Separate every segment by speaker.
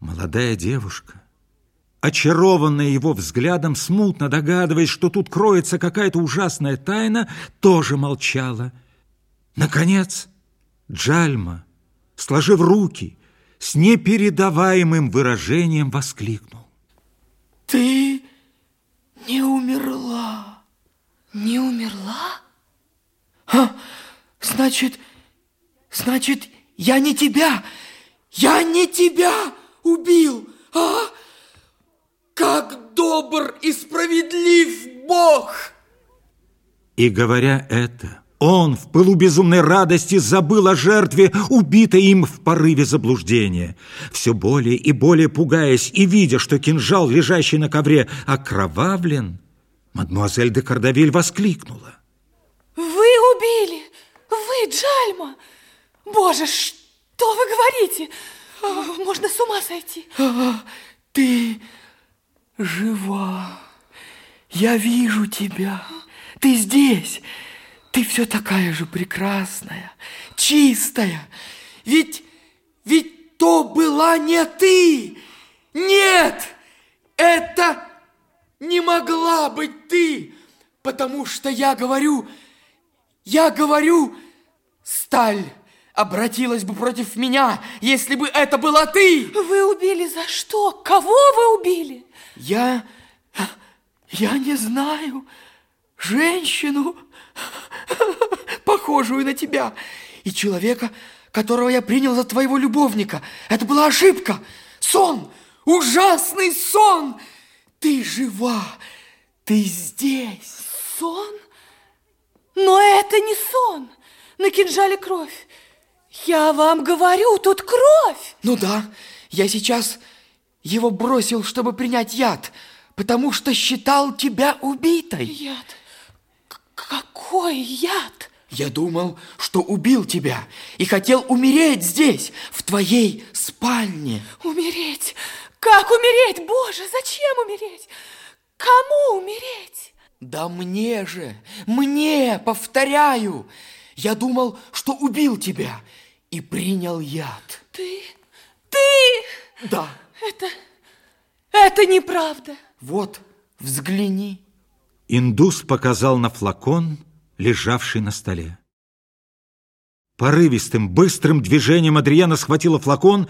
Speaker 1: Молодая девушка, очарованная его взглядом, смутно догадываясь, что тут кроется какая-то ужасная тайна, тоже молчала. Наконец, Джальма, сложив руки, с непередаваемым выражением воскликнул.
Speaker 2: Ты не умерла.
Speaker 3: Не умерла?
Speaker 2: А, значит, значит, я не тебя, я не тебя убил, а? Как добр и справедлив Бог!
Speaker 1: И говоря это, он в пылу безумной радости забыл о жертве, убитой им в порыве заблуждения. Все более и более пугаясь и видя, что кинжал, лежащий на ковре, окровавлен, мадемуазель де Кардавиль воскликнула.
Speaker 3: Вы убили! Вы, Джальма! Боже, что вы говорите? Можно с ума сойти.
Speaker 2: Ты жива. Я вижу тебя. Ты здесь. Ты все такая же прекрасная, чистая. Ведь, ведь то была не ты. Нет, это не могла быть ты, потому что я говорю, я говорю, сталь обратилась бы против меня, если бы это была ты.
Speaker 3: Вы убили за что? Кого вы убили?
Speaker 2: Я, я не знаю, женщину, похожую на тебя, и человека, которого я принял за твоего любовника. Это была ошибка, сон, ужасный сон. Ты жива, ты здесь.
Speaker 3: Сон? Но это не сон. На кинжале кровь. Я вам говорю, тут кровь.
Speaker 2: Ну да, я сейчас его бросил, чтобы принять яд, потому что считал тебя убитой.
Speaker 3: Яд? Какой яд?
Speaker 2: Я думал, что убил тебя и хотел умереть здесь, в твоей спальне.
Speaker 3: Умереть? Как умереть? Боже, зачем умереть? Кому умереть?
Speaker 2: Да мне же, мне, повторяю. Я думал, что убил тебя и принял яд.
Speaker 3: Ты? Ты?
Speaker 2: Да.
Speaker 3: Это... это неправда.
Speaker 2: Вот, взгляни.
Speaker 1: Индус показал на флакон, лежавший на столе. Порывистым, быстрым движением Адриана схватила флакон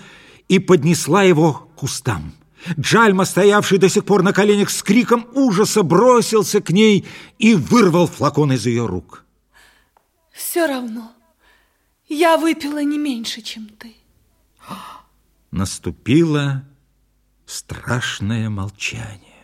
Speaker 1: и поднесла его к кустам. Джальма, стоявший до сих пор на коленях с криком ужаса, бросился к ней и вырвал флакон из ее рук.
Speaker 3: Все равно, я выпила не меньше, чем ты.
Speaker 1: Наступило страшное молчание.